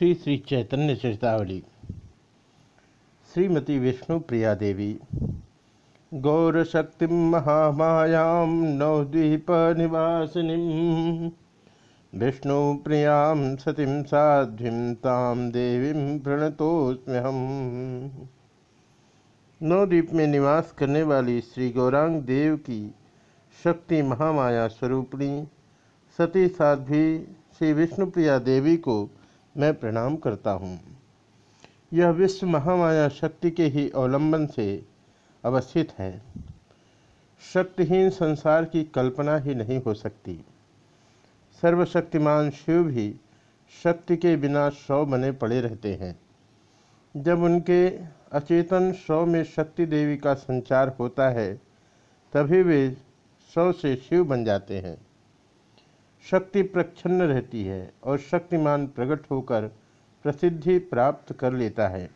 श्री श्री चैतन्य चेतावली श्रीमती विष्णु प्रिया देवी। गौरशक्ति महामायां नवद्वीप निवासिनी। विष्णु प्रिया सती साध्वी ताम देवी प्रणतोस्म्यहम नवद्वीप में निवास करने वाली श्री गौरांग देव की शक्ति महामाया स्वरूपणी, सती साध्वी श्री विष्णुप्रिया देवी को मैं प्रणाम करता हूँ। यह विश्व महामाया शक्ति के ही अवलंबन से अवस्थित है। शक्तिहीन संसार की कल्पना ही नहीं हो सकती। सर्वशक्तिमान शिव भी शक्ति के बिना शव बने पड़े रहते हैं। जब उनके अचेतन शव में शक्ति देवी का संचार होता है, तभी वे शव से शिव बन जाते हैं। शक्ति प्रच्छन्न रहती है और शक्तिमान प्रकट होकर प्रसिद्धि प्राप्त कर लेता है।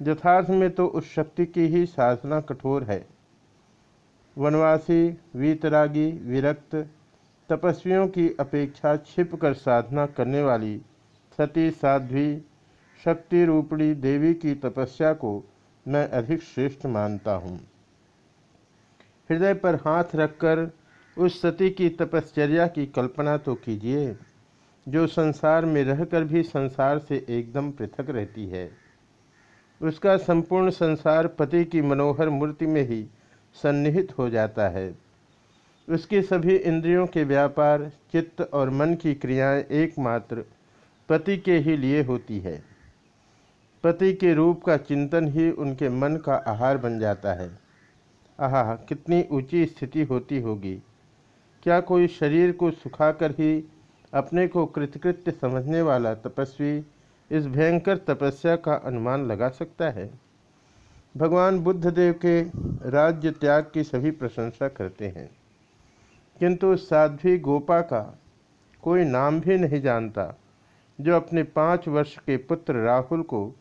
यथार्थ में तो उस शक्ति की ही साधना कठोर है। वनवासी, वीतरागी, विरक्त, तपस्वियों की अपेक्षा छिपकर साधना करने वाली सती साध्वी शक्ति रूपणी देवी की तपस्या को मैं अधिक श्रेष्ठ मानता हूँ। हृदय पर हाथ रखकर उस सती की तपश्चर्या की कल्पना तो कीजिए, जो संसार में रहकर भी संसार से एकदम पृथक रहती है। उसका संपूर्ण संसार पति की मनोहर मूर्ति में ही सन्निहित हो जाता है। उसके सभी इंद्रियों के व्यापार, चित्त और मन की क्रियाएँ एकमात्र पति के ही लिए होती है। पति के रूप का चिंतन ही उनके मन का आहार बन जाता है। आह, कितनी ऊँची स्थिति होती होगी। क्या कोई शरीर को सुखाकर ही अपने को कृतकृत्य समझने वाला तपस्वी इस भयंकर तपस्या का अनुमान लगा सकता है? भगवान बुद्धदेव के राज्य त्याग की सभी प्रशंसा करते हैं। किंतु साध्वी गोपा का कोई नाम भी नहीं जानता, जो अपने पाँच वर्ष के पुत्र राहुल को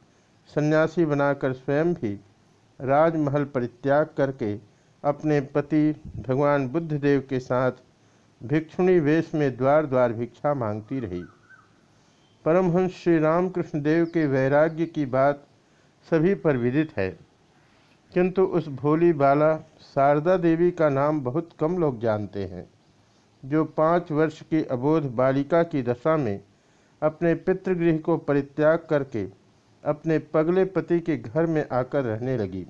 सन्यासी बनाकर स्वयं भी राजमहल परित्याग करके अपने पति भगवान बुद्धदेव के साथ भिक्षुणी वेश में द्वार द्वार भिक्षा मांगती रही। परमहंस श्री रामकृष्ण देव के वैराग्य की बात सभी पर विदित है। किंतु उस भोली बाला शारदा देवी का नाम बहुत कम लोग जानते हैं, जो पाँच वर्ष की अबोध बालिका की दशा में अपने पितृगृह को परित्याग करके अपने पगले पति के घर में आकर रहने लगी।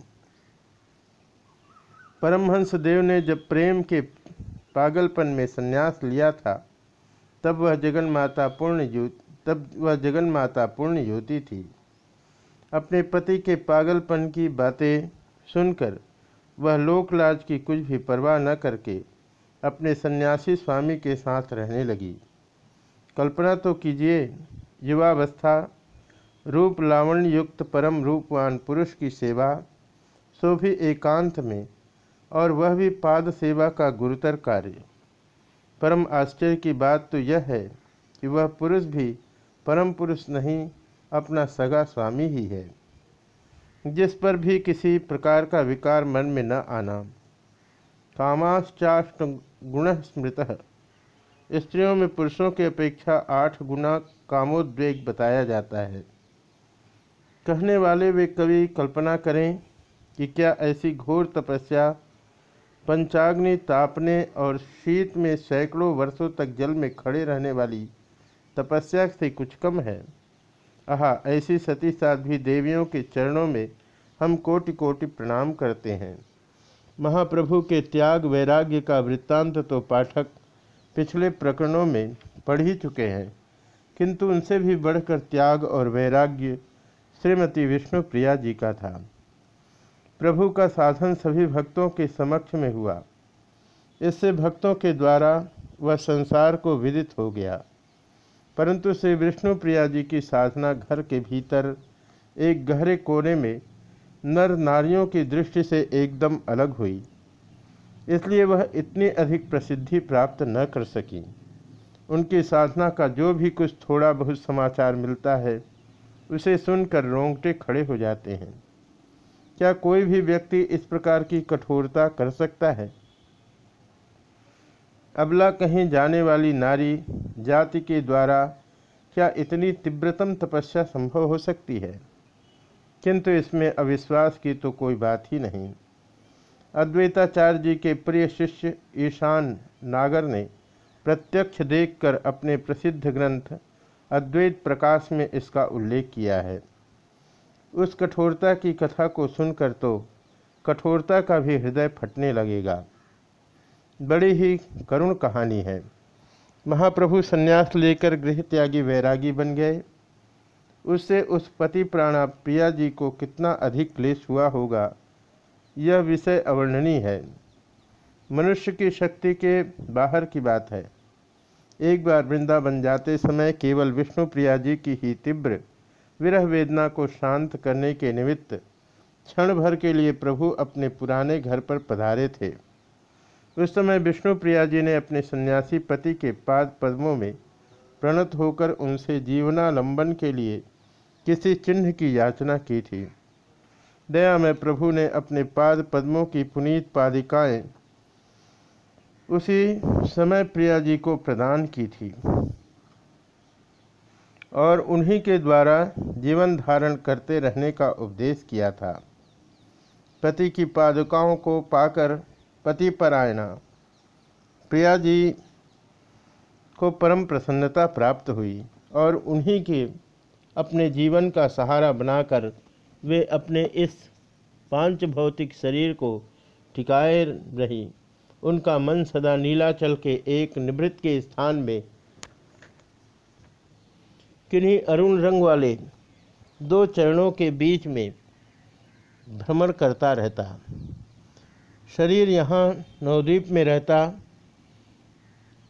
परमहंस देव ने जब प्रेम के पागलपन में संन्यास लिया था। तब वह जगन माता पूर्ण तब वह जगन माता पूर्ण ज्योति थी। अपने पति के पागलपन की बातें सुनकर वह लोकलाज की कुछ भी परवाह न करके अपने सन्यासी स्वामी के साथ रहने लगी। कल्पना तो कीजिए, युवावस्था, रूप लावण्य युक्त परम रूपवान पुरुष की सेवा, सो भी एकांत में और वह भी पाद सेवा का गुरुतर कार्य। परम आश्चर्य की बात तो यह है कि वह पुरुष भी परम पुरुष नहीं, अपना सगा स्वामी ही है। जिस पर भी किसी प्रकार का विकार मन में न आना। कामाश्चाष्ट गुण स्मृत। स्त्रियों में पुरुषों की अपेक्षा आठ गुना कामोद्वेग बताया जाता है। कहने वाले वे कवि कल्पना करें कि क्या ऐसी घोर तपस्या पंचाग्नि तापने और शीत में सैकड़ों वर्षों तक जल में खड़े रहने वाली तपस्या से कुछ कम है। आह, ऐसी सती साध्वी देवियों के चरणों में हम कोटि कोटि प्रणाम करते हैं। महाप्रभु के त्याग वैराग्य का वृत्तांत तो पाठक पिछले प्रकरणों में पढ़ ही चुके हैं, किंतु उनसे भी बढ़कर त्याग और वैराग्य श्रीमती विष्णु प्रिया जी का था। प्रभु का साधन सभी भक्तों के समक्ष में हुआ। इससे भक्तों के द्वारा वह संसार को विदित हो गया। परंतु श्री विष्णु प्रिया जी की साधना घर के भीतर एक गहरे कोने में नर नारियों की दृष्टि से एकदम अलग हुई। इसलिए वह इतनी अधिक प्रसिद्धि प्राप्त न कर सकी। उनकी साधना का जो भी कुछ थोड़ा बहुत समाचार मिलता है, उसे सुनकर रोंगटे खड़े हो जाते हैं। क्या कोई भी व्यक्ति इस प्रकार की कठोरता कर सकता है? अबला कहीं जाने वाली नारी जाति के द्वारा क्या इतनी तीव्रतम तपस्या संभव हो सकती है? किंतु इसमें अविश्वास की तो कोई बात ही नहीं। अद्वैताचार्य जी के प्रिय शिष्य ईशान नागर ने प्रत्यक्ष देखकर अपने प्रसिद्ध ग्रंथ अद्वैत प्रकाश में इसका उल्लेख किया है। उस कठोरता की कथा को सुनकर तो कठोरता का भी हृदय फटने लगेगा। बड़ी ही करुण कहानी है। महाप्रभु संन्यास लेकर गृह त्यागी वैरागी बन गए। उससे उस पति प्राणा प्रिया जी को कितना अधिक क्लेश हुआ होगा, यह विषय अवर्णनीय है। मनुष्य की शक्ति के बाहर की बात है। एक बार वृंदावन जाते समय केवल विष्णु प्रिया जी की ही तीव्र विरह वेदना को शांत करने के निमित्त क्षण भर के लिए प्रभु अपने पुराने घर पर पधारे थे। उस समय विष्णु प्रिया जी ने अपने सन्यासी पति के पाद पद्मों में प्रणत होकर उनसे जीवनालंबन के लिए किसी चिन्ह की याचना की थी। दया में प्रभु ने अपने पाद पद्मों की पुनीत पादिकाएँ उसी समय प्रिया जी को प्रदान की थी। और उन्हीं के द्वारा जीवन धारण करते रहने का उपदेश किया था। पति की पादुकाओं को पाकर पति पर आयना। प्रिया जी को परम प्रसन्नता प्राप्त हुई और उन्हीं के अपने जीवन का सहारा बनाकर वे अपने इस पाँच भौतिक शरीर को टिकाए रही। उनका मन सदा नीलाचल के एक निवृत्त के स्थान में किन्हीं अरुण रंग वाले दो चरणों के बीच में भ्रमण करता रहता। शरीर यहाँ नवद्वीप में रहता।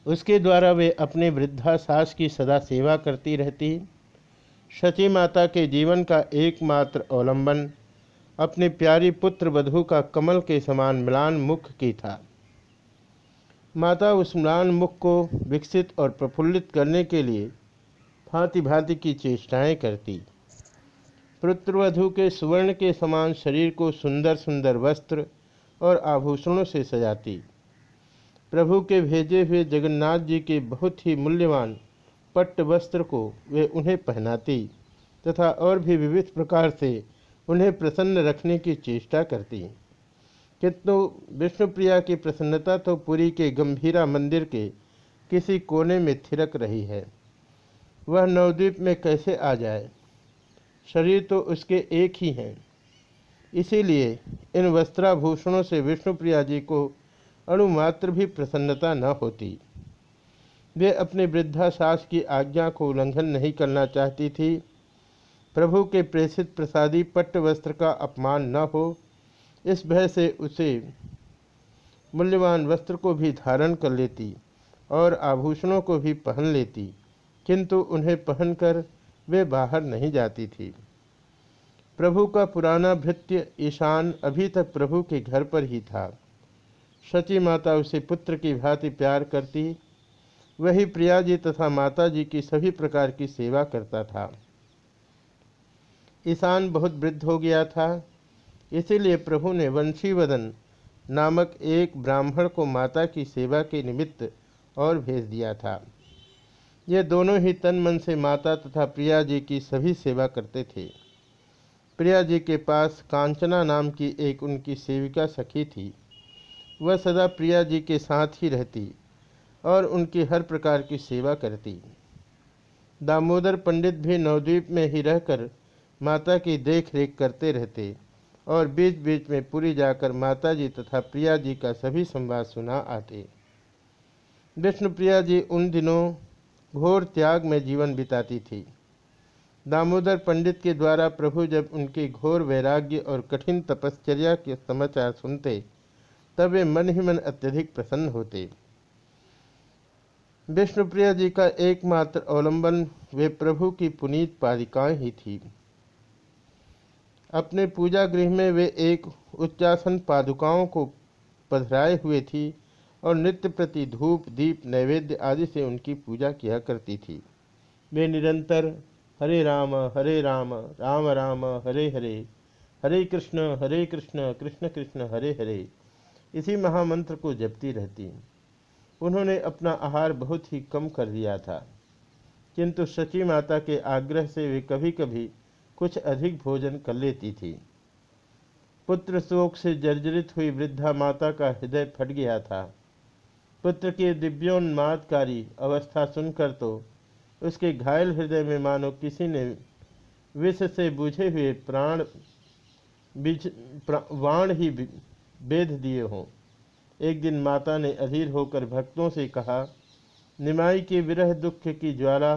उसके द्वारा वे अपने वृद्धा सास की सदा सेवा करती रहती। शची माता के जीवन का एकमात्र अवलंबन अपने प्यारी पुत्र वधु का कमल के समान मिलान मुख की था। माता उस म्लान मुख को विकसित और प्रफुल्लित करने के लिए भांति भांति की चेष्टाएँ करती। पुत्रवधु के सुवर्ण के समान शरीर को सुंदर सुंदर वस्त्र और आभूषणों से सजाती। प्रभु के भेजे हुए जगन्नाथ जी के बहुत ही मूल्यवान पट्ट वस्त्र को वे उन्हें पहनाती तथा और भी विविध प्रकार से उन्हें प्रसन्न रखने की चेष्टा करती। किंतु विष्णुप्रिया की प्रसन्नता तो पुरी के गंभीरा मंदिर के किसी कोने में थिरक रही है। वह नवद्वीप में कैसे आ जाए? शरीर तो उसके एक ही हैं। इसीलिए इन वस्त्राभूषणों से विष्णुप्रिया जी को अणुमात्र भी प्रसन्नता न होती। वे अपने वृद्धा सास की आज्ञा को उल्लंघन नहीं करना चाहती थी। प्रभु के प्रेषित प्रसादी पट्ट वस्त्र का अपमान न हो, इस भय से उसे मूल्यवान वस्त्र को भी धारण कर लेती और आभूषणों को भी पहन लेती। किंतु उन्हें पहनकर वे बाहर नहीं जाती थी। प्रभु का पुराना भृत्य ईशान अभी तक प्रभु के घर पर ही था। सची माता उसे पुत्र की भांति प्यार करती, वही प्रिया जी तथा माता जी की सभी प्रकार की सेवा करता था। ईशान बहुत वृद्ध हो गया था, इसीलिए प्रभु ने वंशीवदन नामक एक ब्राह्मण को माता की सेवा के निमित्त और भेज दिया था। ये दोनों ही तन मन से माता तथा प्रिया जी की सभी सेवा करते थे। प्रिया जी के पास कांचना नाम की एक उनकी सेविका सखी थी। वह सदा प्रिया जी के साथ ही रहती और उनकी हर प्रकार की सेवा करती। दामोदर पंडित भी नवद्वीप में ही रहकर माता की देख रेख करते रहते और बीच बीच में पूरी जाकर माता जी तथा प्रिया जी का सभी संवाद सुना आते। विष्णु प्रिया जी उन दिनों घोर त्याग में जीवन बिताती थी। दामोदर पंडित के द्वारा प्रभु जब उनके घोर वैराग्य और कठिन तपश्चर्या के समाचार सुनते, तब वे मन ही मन अत्यधिक प्रसन्न होते। विष्णुप्रिया जी का एकमात्र अवलंबन वे प्रभु की पुनीत पादिकाएँ ही थी। अपने पूजा गृह में वे एक उच्चासन पादुकाओं को पधराए हुए थी और नित्य प्रति धूप, दीप, नैवेद्य आदि से उनकी पूजा किया करती थी। वे निरंतर हरे राम हरे राम राम राम, हरे हरे हरे कृष्ण हरे कृष्ण कृष्ण कृष्ण, हरे हरे, इसी महामंत्र को जपती रहती। उन्होंने अपना आहार बहुत ही कम कर दिया था। किंतु शची माता के आग्रह से वे कभी कभी कुछ अधिक भोजन कर लेती थी। पुत्र शोक से जर्जरित हुई वृद्धा माता का हृदय फट गया था। पुत्र की दिव्योन्मादकारी अवस्था सुनकर तो उसके घायल हृदय में मानो किसी ने विष से बुझे हुए प्राण बीज वाण ही बेध दिए हों। एक दिन माता ने अधीर होकर भक्तों से कहा, निमाई के विरह दुख की ज्वाला,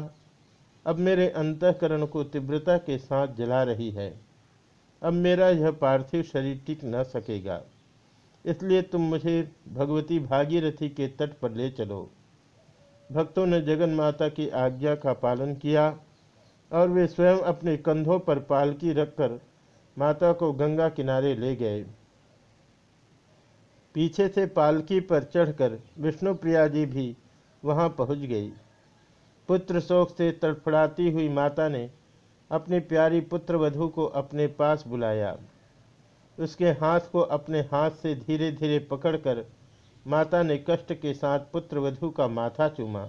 अब मेरे अंतकरण को तीव्रता के साथ जला रही है। अब मेरा यह पार्थिव शरीर टिक न सकेगा। इसलिए तुम मुझे भगवती भागीरथी के तट पर ले चलो। भक्तों ने जगन माता की आज्ञा का पालन किया और वे स्वयं अपने कंधों पर पालकी रखकर माता को गंगा किनारे ले गए। पीछे से पालकी पर चढ़कर विष्णुप्रिया जी भी वहाँ पहुँच गई। पुत्र शोक से तड़फड़ाती हुई माता ने अपनी प्यारी पुत्र वधु को अपने पास बुलाया। उसके हाथ को अपने हाथ से धीरे धीरे पकड़कर माता ने कष्ट के साथ पुत्र वधु का माथा चूमा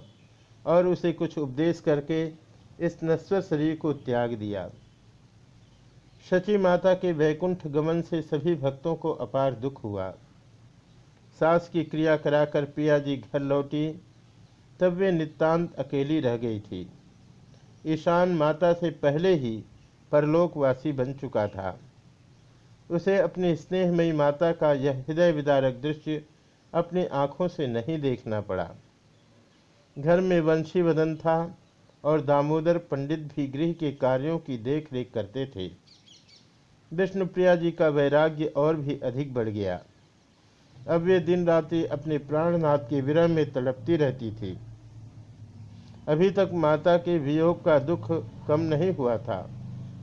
और उसे कुछ उपदेश करके इस नश्वर शरीर को त्याग दिया। शची माता के वैकुंठ गमन से सभी भक्तों को अपार दुख हुआ। सास की क्रिया कराकर पिया जी घर लौटी, तब वे नितांत अकेली रह गई थी। ईशान माता से पहले ही परलोकवासी बन चुका था। उसे अपनी स्नेहमयी माता का यह हृदय विदारक दृश्य अपनी आँखों से नहीं देखना पड़ा। घर में वंशी वदन था और दामोदर पंडित भी गृह के कार्यों की देख रेख करते थे। विष्णुप्रिया जी का वैराग्य और भी अधिक बढ़ गया। अब वे दिन रात्रि अपने प्राणनाथ के विरह में तड़पती रहती थी। अभी तक माता के वियोग का दुख कम नहीं हुआ था।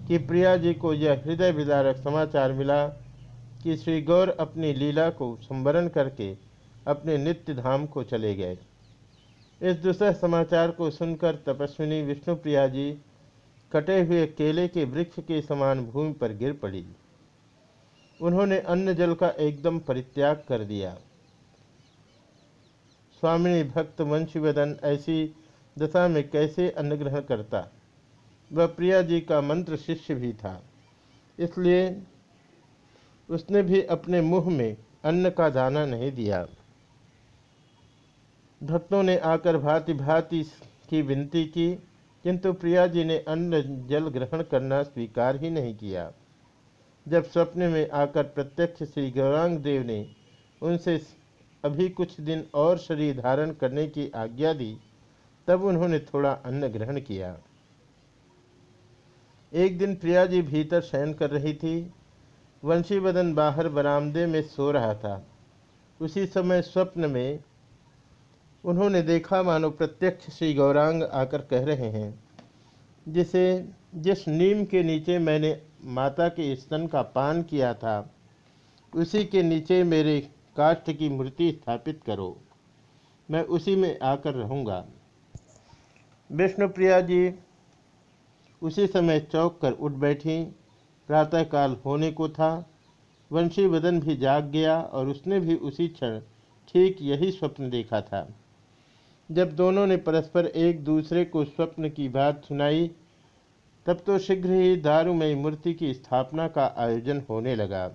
कि प्रिया जी को यह हृदय विदारक समाचार मिला कि श्री गौर अपनी लीला को संवरण करके अपने नित्य धाम को चले गए। इस दूसरे समाचार को सुनकर तपस्विनी विष्णुप्रिया जी कटे हुए केले के वृक्ष के समान भूमि पर गिर पड़ी। उन्होंने अन्न जल का एकदम परित्याग कर दिया। स्वामिनी भक्त वंशीवदन ऐसी दशा में कैसे अन्न ग्रहण करता? वह प्रिया जी का मंत्र शिष्य भी था। इसलिए उसने भी अपने मुँह में अन्न का दाना नहीं दिया। भक्तों ने आकर भांति भांति की विनती की, किंतु प्रिया जी ने अन्न जल ग्रहण करना स्वीकार ही नहीं किया। जब स्वप्न में आकर प्रत्यक्ष श्री गौरांग देव ने उनसे अभी कुछ दिन और शरीर धारण करने की आज्ञा दी, तब उन्होंने थोड़ा अन्न ग्रहण किया। एक दिन प्रिया जी भीतर शयन कर रही थी। वंशीवदन बाहर बरामदे में सो रहा था। उसी समय स्वप्न में उन्होंने देखा, मानो प्रत्यक्ष श्री गौरांग आकर कह रहे हैं, जिसे, जिस नीम के नीचे मैंने माता के स्तन का पान किया था, उसी के नीचे मेरे काष्ठ की मूर्ति स्थापित करो। मैं उसी में आकर रहूँगा। विष्णुप्रिया जी उसी समय चौक कर उठ बैठी। प्रातःकाल होने को था। वंशी वदन भी जाग गया और उसने भी उसी क्षण ठीक यही स्वप्न देखा था। जब दोनों ने परस्पर एक दूसरे को स्वप्न की बात सुनाई, तब तो शीघ्र ही दारूमयी मूर्ति की स्थापना का आयोजन होने लगा।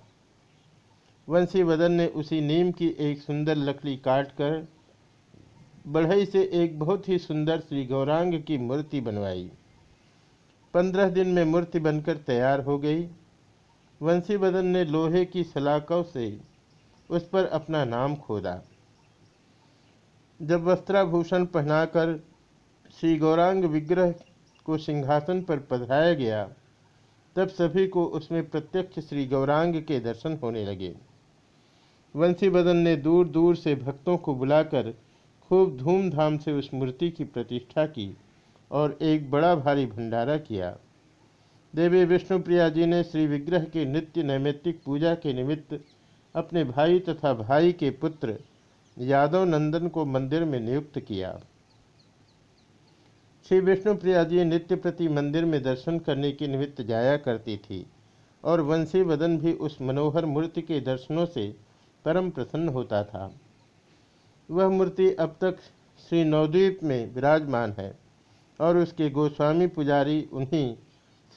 वंशी वदन ने उसी नीम की एक सुंदर लकड़ी काटकर बढ़ई से एक बहुत ही सुंदर श्री गौरांग की मूर्ति बनवाई। पंद्रह दिन में मूर्ति बनकर तैयार हो गई। वंशी वदन ने लोहे की सलाखों से उस पर अपना नाम खोदा। जब वस्त्राभूषण पहनाकर श्री गौरांग विग्रह को सिंहासन पर पधराया गया, तब सभी को उसमें प्रत्यक्ष श्री गौरांग के दर्शन होने लगे। वंशीवदन ने दूर दूर से भक्तों को बुलाकर खूब धूमधाम से उस मूर्ति की प्रतिष्ठा की। और एक बड़ा भारी भंडारा किया। देवी विष्णुप्रिया जी ने श्री विग्रह की नित्य नैमित्तिक पूजा के निमित्त अपने भाई तथा भाई के पुत्र यादव नंदन को मंदिर में नियुक्त किया। श्री विष्णुप्रिया जी नित्य प्रति मंदिर में दर्शन करने के निमित्त जाया करती थी और वंशी वदन भी उस मनोहर मूर्ति के दर्शनों से परम प्रसन्न होता था। वह मूर्ति अब तक श्री नवद्वीप में विराजमान है। और उसके गोस्वामी पुजारी उन्हीं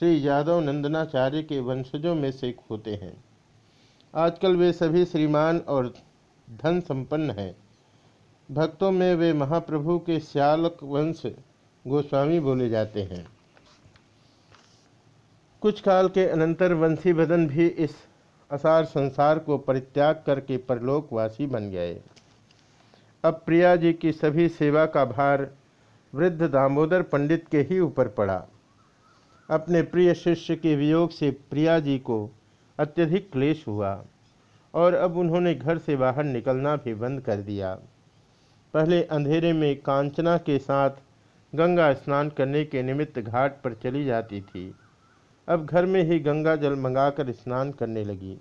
श्री यादव नंदनाचार्य के वंशजों में से होते हैं। आजकल वे सभी श्रीमान और धन संपन्न हैं। भक्तों में वे महाप्रभु के श्यालक वंश गोस्वामी बोले जाते हैं। कुछ काल के अनंतर वंशी बदन भी इस असार संसार को परित्याग करके परलोकवासी बन गए। अब प्रिया जी की सभी सेवा का भार वृद्ध दामोदर पंडित के ही ऊपर पड़ा। अपने प्रिय शिष्य के वियोग से प्रिया जी को अत्यधिक क्लेश हुआ और अब उन्होंने घर से बाहर निकलना भी बंद कर दिया। पहले अंधेरे में कांचना के साथ गंगा स्नान करने के निमित्त घाट पर चली जाती थी। अब घर में ही गंगा जल मंगाकर स्नान करने लगी।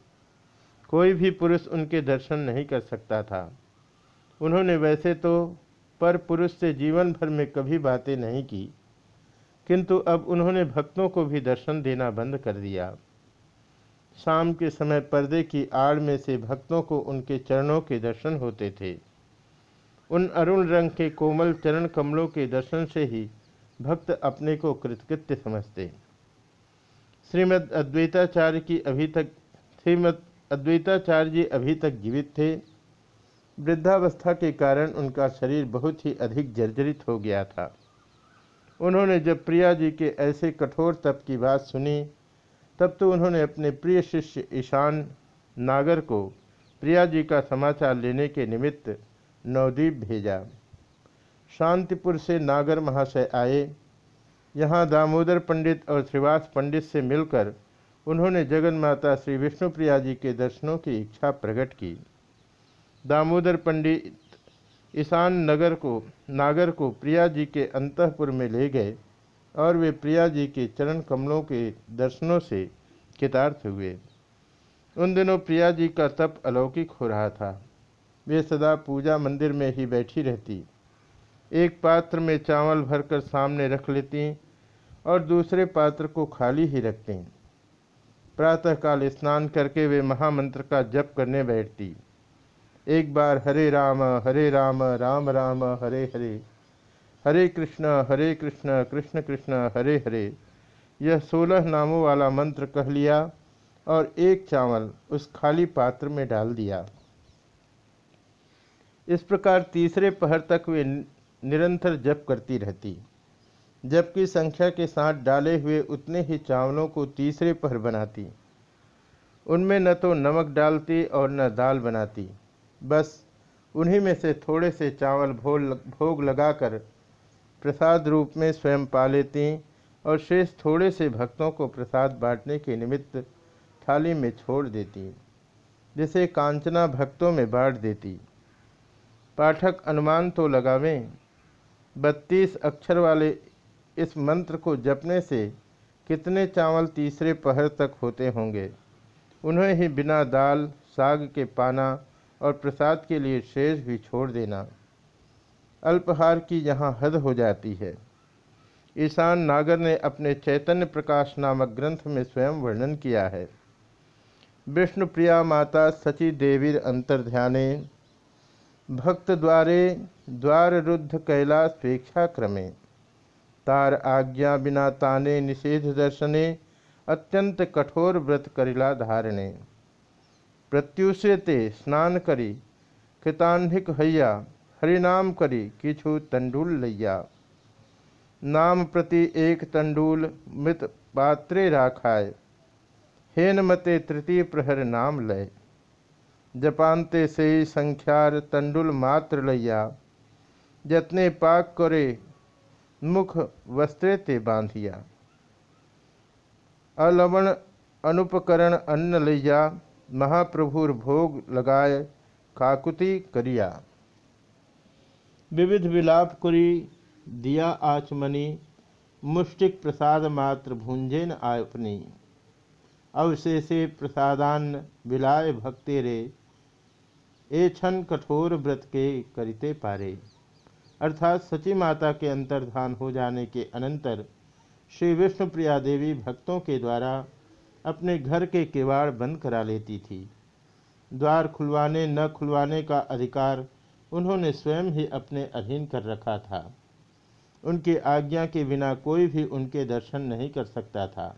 कोई भी पुरुष उनके दर्शन नहीं कर सकता था। उन्होंने वैसे तो पर पुरुष से जीवन भर में कभी बातें नहीं की। किंतु अब उन्होंने भक्तों को भी दर्शन देना बंद कर दिया। शाम के समय पर्दे की आड़ में से भक्तों को उनके चरणों के दर्शन होते थे। उन अरुण रंग के कोमल चरण कमलों के दर्शन से ही भक्त अपने को कृतकृत्य समझते। श्रीमद अद्वैताचार्य की अभी तक, श्रीमद अद्वैताचार्य जी अभी तक जीवित थे। वृद्धावस्था के कारण उनका शरीर बहुत ही अधिक जर्जरित हो गया था। उन्होंने जब प्रिया जी के ऐसे कठोर तप की बात सुनी, तब तो उन्होंने अपने प्रिय शिष्य ईशान नागर को प्रिया जी का समाचार लेने के निमित्त नवदीप भेजा। शांतिपुर से नागर महाशय आए। यहाँ दामोदर पंडित और श्रीवास पंडित से मिलकर उन्होंने जगन माता श्री विष्णुप्रिया जी के दर्शनों की इच्छा प्रकट की। दामोदर पंडित ईशान नगर को, नागर को प्रिया जी के अंतपुर में ले गए और वे प्रिया जी के चरण कमलों के दर्शनों से कितार्थ हुए। उन दिनों प्रिया जी का तप अलौकिक हो रहा था। वे सदा पूजा मंदिर में ही बैठी रहती। एक पात्र में चावल भरकर सामने रख लेती और दूसरे पात्र को खाली ही रखती। प्रातःकाल स्नान करके वे महामंत्र का जप करने बैठती। एक बार हरे राम हरे राम राम राम, हरे हरे। हरे कृष्ण हरे कृष्ण कृष्ण कृष्ण, हरे हरे। यह सोलह नामों वाला मंत्र कह लिया और एक चावल उस खाली पात्र में डाल दिया। इस प्रकार तीसरे पहर तक वे निरंतर जप करती रहती। जबकि संख्या के साथ डाले हुए उतने ही चावलों को तीसरे पहर बनाती। उनमें न तो नमक डालती और न दाल बनाती। बस उन्हीं में से थोड़े से चावल भोग भोग लगाकर प्रसाद रूप में स्वयं पा लेती और शेष थोड़े से भक्तों को प्रसाद बांटने के निमित्त थाली में छोड़ देती, जिसे कांचना भक्तों में बांट देती। पाठक अनुमान तो लगावें, बत्तीस अक्षर वाले इस मंत्र को जपने से कितने चावल तीसरे पहर तक होते होंगे। उन्हें ही बिना दाल, साग के पाना और प्रसाद के लिए शेष भी छोड़ देना। अल्पहार की यहाँ हद हो जाती है। ईशान नागर ने अपने चैतन्य प्रकाश नामक ग्रंथ में स्वयं वर्णन किया है। विष्णु प्रिया माता सची देवीर अंतर्ध्याने भक्त द्वारे द्वार रुद्ध कैलाश स्वेच्छा क्रमे, तार आज्ञा बिना ताने निषेध दर्शने, अत्यंत कठोर व्रत करिला धारणे। प्रत्युष्यते स्नान करी कृतान्धिक हैया हरिनाम करी किछु तंडुल लैया नाम प्रति एक तंडुल मृत पात्रे राखाय हेन मते तृतीय प्रहर नाम लय। जपानते से संख्यार तंडुल मात्र लैया जतने पाक करे, मुख वस्त्रे ते बांधिया। अलवण, अनुपकरण अन्न लैया महाप्रभुर भोग लगाए काकुति करिया। विविध विलाप कुरी, दिया आचमनी, मुष्टिक प्रसाद मात्र भूंजेन आपनी अवशेषे प्रसादान्न विलाय भक्ति रे, ए छन कठोर व्रत के करिते पारे। अर्थात सची माता के अंतर्धान हो जाने के अनंतर श्री विष्णुप्रिया देवी भक्तों के द्वारा अपने घर के किवाड़ बंद करा लेती थी। द्वार खुलवाने, न खुलवाने का अधिकार उन्होंने स्वयं ही अपने अधीन कर रखा था। उनकी आज्ञा के बिना कोई भी उनके दर्शन नहीं कर सकता था।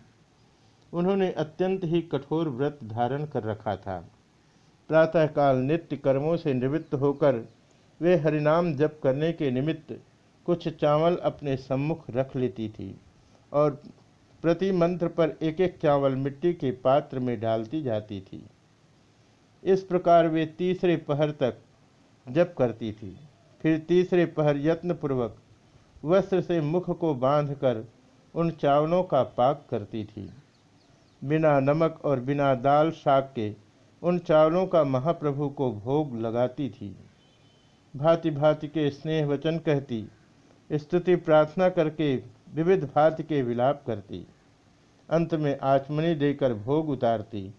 उन्होंने अत्यंत ही कठोर व्रत धारण कर रखा था। प्रातःकाल नित्य कर्मों से निवृत्त होकर वे हरिनाम जप करने के निमित्त कुछ चावल अपने सम्मुख रख लेती थी और प्रति मंत्र पर एक एक चावल मिट्टी के पात्र में डालती जाती थी। इस प्रकार वे तीसरे पहर तक जप करती थी। फिर तीसरे पहर यत्नपूर्वक वस्त्र से मुख को बांधकर उन चावलों का पाक करती थी। बिना नमक और बिना दाल शाक के उन चावलों का महाप्रभु को भोग लगाती थी। भांति भांति के स्नेह वचन कहती, स्तुति, प्रार्थना करके विविध भांति के विलाप करती। अंत में आचमनी देकर भोग उतारती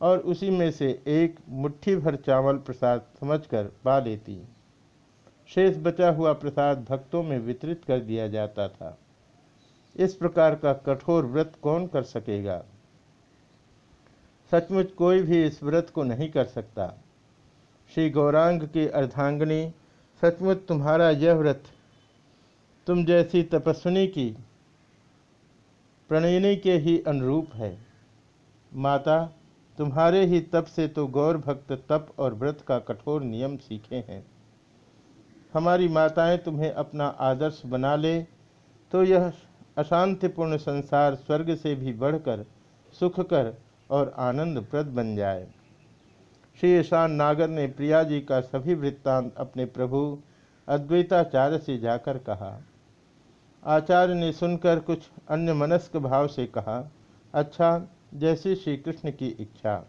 और उसी में से एक मुट्ठी भर चावल प्रसाद समझकर पा लेती। शेष बचा हुआ प्रसाद भक्तों में वितरित कर दिया जाता था। इस प्रकार का कठोर व्रत कौन कर सकेगा? सचमुच कोई भी इस व्रत को नहीं कर सकता। श्री गौरांग की अर्धांगनी, सचमुच तुम्हारा यह व्रत तुम जैसी तपस्विनी की प्रणयिनी के ही अनुरूप है। माता, तुम्हारे ही तप से तो गौर भक्त तप और व्रत का कठोर नियम सीखे हैं। हमारी माताएँ तुम्हें अपना आदर्श बना ले तो यह अशांतिपूर्ण संसार स्वर्ग से भी बढ़कर सुखकर और आनंदप्रद बन जाए। श्री ईशान नागर ने प्रिया जी का सभी वृत्तांत अपने प्रभु अद्वैताचार्य से जाकर कहा। आचार्य ने सुनकर कुछ अन्य मनस्क भाव से कहा अच्छा जैसी श्री कृष्ण की इच्छा।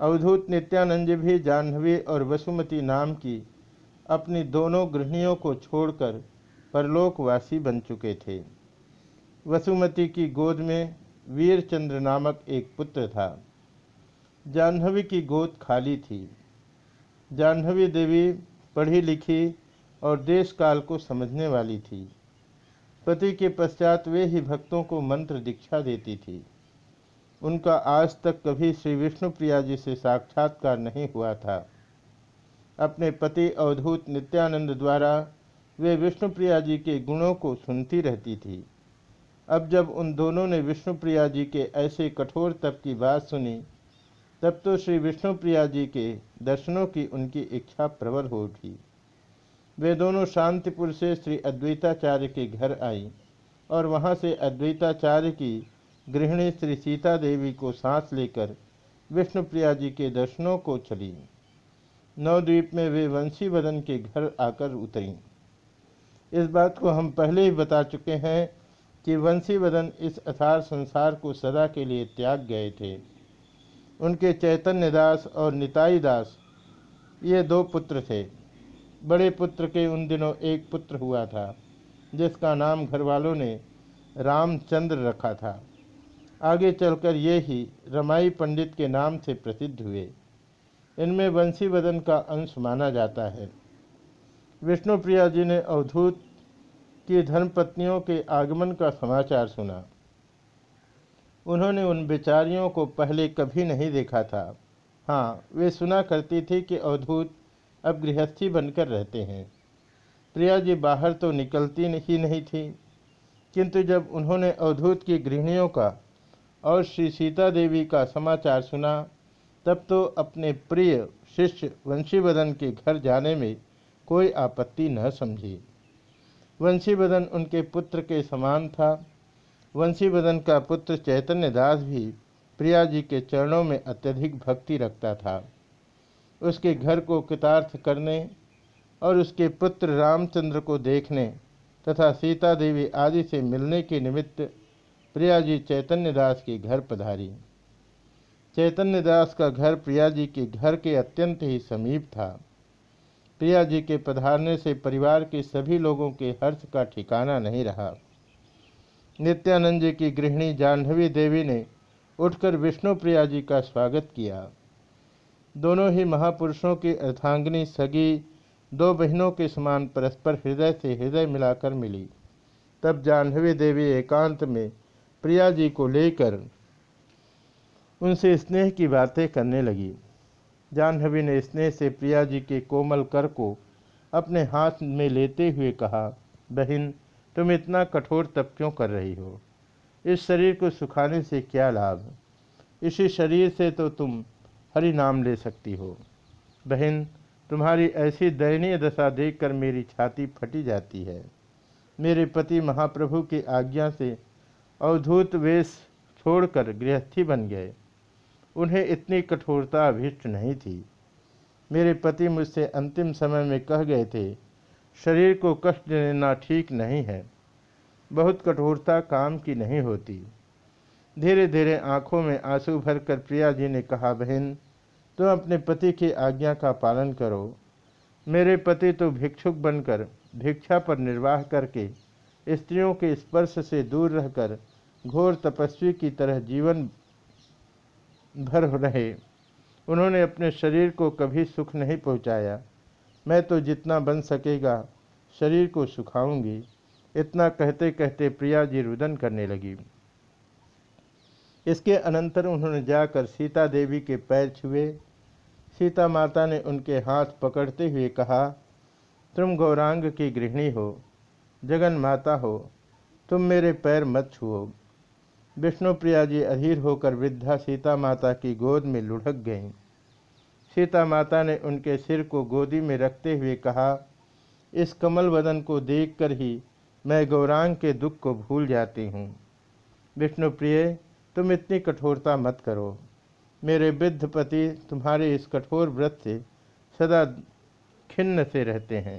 अवधूत नित्यानंद भी जाह्नवी और वसुमती नाम की अपनी दोनों गृहणियों को छोड़कर परलोकवासी बन चुके थे। वसुमती की गोद में वीरचंद्र नामक एक पुत्र था। जाह्नवी की गोद खाली थी। जाह्नवी देवी पढ़ी लिखी और देश काल को समझने वाली थी। पति के पश्चात वे ही भक्तों को मंत्र दीक्षा देती थी। उनका आज तक कभी श्री विष्णु प्रिया जी से साक्षात्कार नहीं हुआ था। अपने पति अवधूत नित्यानंद द्वारा वे विष्णुप्रिया जी के गुणों को सुनती रहती थी। अब जब उन दोनों ने विष्णुप्रिया जी के ऐसे कठोर तप की बात सुनी, तब तो श्री विष्णुप्रिया जी के दर्शनों की उनकी इच्छा प्रबल हो उठी। वे दोनों शांतिपुर से श्री अद्वैताचार्य के घर आई और वहाँ से अद्वैताचार्य की गृहिणी श्री सीता देवी को सांस लेकर विष्णुप्रिया जी के दर्शनों को चली। नवद्वीप में वे वंशी वदन के घर आकर उतरी। इस बात को हम पहले ही बता चुके हैं कि वंशी वदन इस अथार संसार को सदा के लिए त्याग गए थे। उनके चैतन्य दास और निताई दास ये दो पुत्र थे। बड़े पुत्र के उन दिनों एक पुत्र हुआ था, जिसका नाम घरवालों ने रामचंद्र रखा था। आगे चलकर ये ही रमाई पंडित के नाम से प्रसिद्ध हुए। इनमें वंशी वदन का अंश माना जाता है। विष्णुप्रिया जी ने अवधूत की धर्मपत्नियों के आगमन का समाचार सुना। उन्होंने उन बेचारियों को पहले कभी नहीं देखा था। हाँ वे सुना करती थी कि अवधूत अब गृहस्थी बनकर रहते हैं। प्रिया जी बाहर तो निकलती ही नहीं थी, किंतु जब उन्होंने अवधूत की गृहिणियों का और श्री सीता देवी का समाचार सुना, तब तो अपने प्रिय शिष्य वंशीवदन के घर जाने में कोई आपत्ति न समझी। वंशीवदन उनके पुत्र के समान था। वंशीवदन का पुत्र चैतन्य दास भी प्रिया जी के चरणों में अत्यधिक भक्ति रखता था। उसके घर को कृतार्थ करने और उसके पुत्र रामचंद्र को देखने तथा सीता देवी आदि से मिलने के निमित्त प्रिया जी चैतन्य दास के घर पधारी। चैतन्य दास का घर प्रिया जी के घर के अत्यंत ही समीप था। प्रिया जी के पधारने से परिवार के सभी लोगों के हर्ष का ठिकाना नहीं रहा। नित्यानंद जी की गृहिणी जाह्नवी देवी ने उठकर विष्णु प्रिया जी का स्वागत किया। दोनों ही महापुरुषों की अर्थांगिनी सगी दो बहनों के समान परस्पर हृदय से हृदय मिलाकर मिली। तब जाह्नवी देवी एकांत में प्रिया जी को लेकर उनसे स्नेह की बातें करने लगी। जाह्नवी ने स्नेह से प्रिया जी के कोमल कर को अपने हाथ में लेते हुए कहा, बहन, तुम इतना कठोर तप क्यों कर रही हो? इस शरीर को सुखाने से क्या लाभ? इसी शरीर से तो तुम हरि नाम ले सकती हो। बहन, तुम्हारी ऐसी दयनीय दशा देखकर मेरी छाती फटी जाती है। मेरे पति महाप्रभु की आज्ञा से अवधूत वेश छोड़कर गृहस्थी बन गए। उन्हें इतनी कठोरता अभिष्ट नहीं थी। मेरे पति मुझसे अंतिम समय में कह गए थे, शरीर को कष्ट देना ठीक नहीं है। बहुत कठोरता काम की नहीं होती। धीरे धीरे आँखों में आँसू भरकर प्रिया जी ने कहा, बहन तुम अपने पति की आज्ञा का पालन करो। मेरे पति तो भिक्षुक बनकर भिक्षा पर निर्वाह करके स्त्रियों के स्पर्श से दूर रहकर घोर तपस्वी की तरह जीवन भर रहे। उन्होंने अपने शरीर को कभी सुख नहीं पहुँचाया। मैं तो जितना बन सकेगा शरीर को सुखाऊँगी, इतना कहते कहते प्रिया जी रुदन करने लगी। इसके अनंतर उन्होंने जाकर सीता देवी के पैर छुए सीता माता ने उनके हाथ पकड़ते हुए कहा, तुम गौरांग की गृहिणी हो जगन माता हो, तुम मेरे पैर मत छुओ। विष्णुप्रिया जी अधीर होकर वृद्धा सीता माता की गोद में लुढ़क गईं। सीता माता ने उनके सिर को गोदी में रखते हुए कहा, इस कमल वदन को देखकर ही मैं गौरांग के दुख को भूल जाती हूँ। विष्णुप्रिय तुम इतनी कठोरता मत करो। मेरे वृद्ध पति तुम्हारे इस कठोर व्रत से सदा खिन्न से रहते हैं।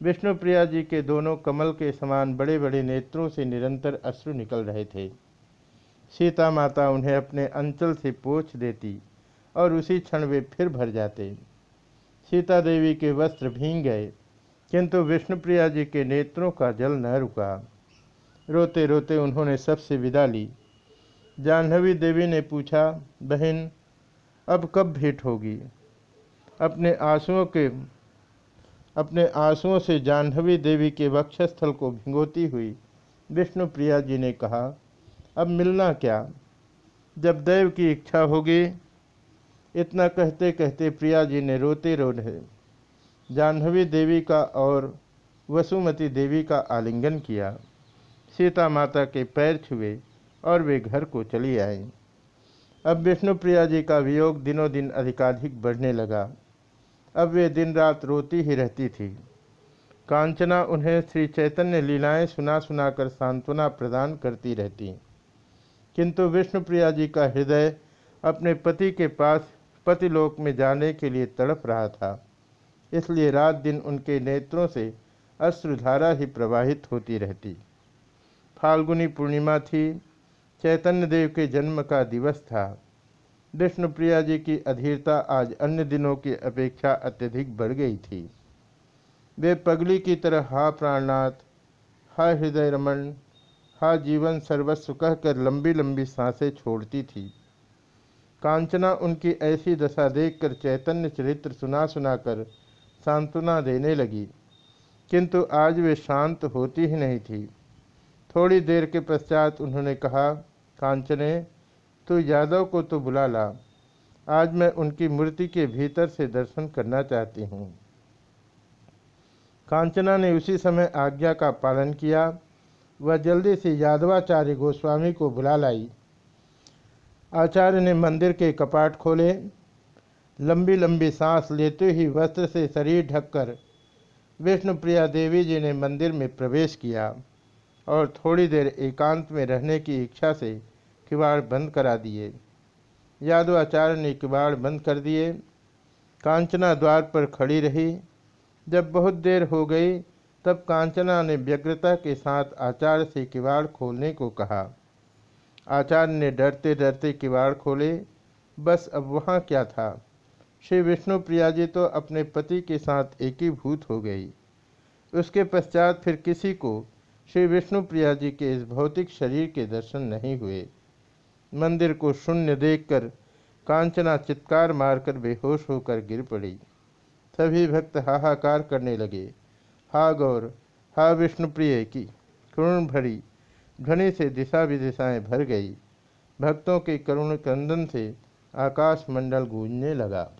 विष्णुप्रिया जी के दोनों कमल के समान बड़े बड़े नेत्रों से निरंतर अश्रु निकल रहे थे। सीता माता उन्हें अपने अंचल से पोछ देती और उसी क्षण वे फिर भर जाते। सीता देवी के वस्त्र भींग गए, किंतु विष्णुप्रिया जी के नेत्रों का जल न रुका। रोते रोते उन्होंने सबसे विदा ली। जाह्नवी देवी ने पूछा, बहन, अब कब भेंट होगी? अपने आंसुओं के, अपने आंसुओं से जाह्नवी देवी के वक्षस्थल को भिंगोती हुई विष्णुप्रिया जी ने कहा, अब मिलना क्या? जब देव की इच्छा होगी। इतना कहते कहते प्रिया जी ने रोते रो रहे जाह्नवी देवी का और वसुमती देवी का आलिंगन किया। सीता माता के पैर छुए। और वे घर को चली आई अब विष्णुप्रिया जी का वियोग दिनों दिन अधिकाधिक बढ़ने लगा। अब वे दिन रात रोती ही रहती थी। कांचना उन्हें श्री चैतन्य लीलाएँ सुना सुनाकर सांत्वना प्रदान करती रहती। किंतु विष्णुप्रिया जी का हृदय अपने पति के पास पतिलोक में जाने के लिए तड़प रहा था। इसलिए रात दिन उनके नेत्रों से अश्रुधारा ही प्रवाहित होती रहती। फाल्गुनी पूर्णिमा थी चैतन्य देव के जन्म का दिवस था। विष्णुप्रिया जी की अधीरता आज अन्य दिनों की अपेक्षा अत्यधिक बढ़ गई थी। वे पगली की तरह, हा प्राणनाथ, हा हृदय रमन हा जीवन सर्वस्व कहकर लंबी लंबी साँसें छोड़ती थी। कांचना उनकी ऐसी दशा देखकर चैतन्य चरित्र सुना सुनाकर सांत्वना देने लगी। किंतु आज वे शांत होती ही नहीं थी। थोड़ी देर के पश्चात उन्होंने कहा कांचने, तू यादव को तो बुला ला। आज मैं उनकी मूर्ति के भीतर से दर्शन करना चाहती हूँ। कांचना ने उसी समय आज्ञा का पालन किया। वह जल्दी से यादवाचार्य गोस्वामी को बुला लाई। आचार्य ने मंदिर के कपाट खोले। लंबी लंबी सांस लेते ही वस्त्र से शरीर ढककर विष्णुप्रिया देवी जी ने मंदिर में प्रवेश किया और थोड़ी देर एकांत में रहने की इच्छा से किवाड़ बंद करा दिए। यादवाचार्य ने किवाड़ बंद कर दिए। कांचना द्वार पर खड़ी रही। जब बहुत देर हो गई, तब कांचना ने व्यग्रता के साथ आचार्य से किवाड़ खोलने को कहा। आचार्य ने डरते डरते किवाड़ खोले। बस अब वहाँ क्या था? श्री विष्णु प्रिया जी तो अपने पति के साथ एकीभूत हो गई। उसके पश्चात फिर किसी को श्री विष्णु प्रिया जी के इस भौतिक शरीर के दर्शन नहीं हुए। मंदिर को शून्य देखकर कांचना चित्कार मारकर बेहोश होकर गिर पड़ी। सभी भक्त हाहाकार करने लगे। हा गौर हा विष्णुप्रिय की करुण भरी ध्वनि से दिशा विदिशाएँ भर गई। भक्तों के करुण कंदन से आकाश मंडल गूंजने लगा।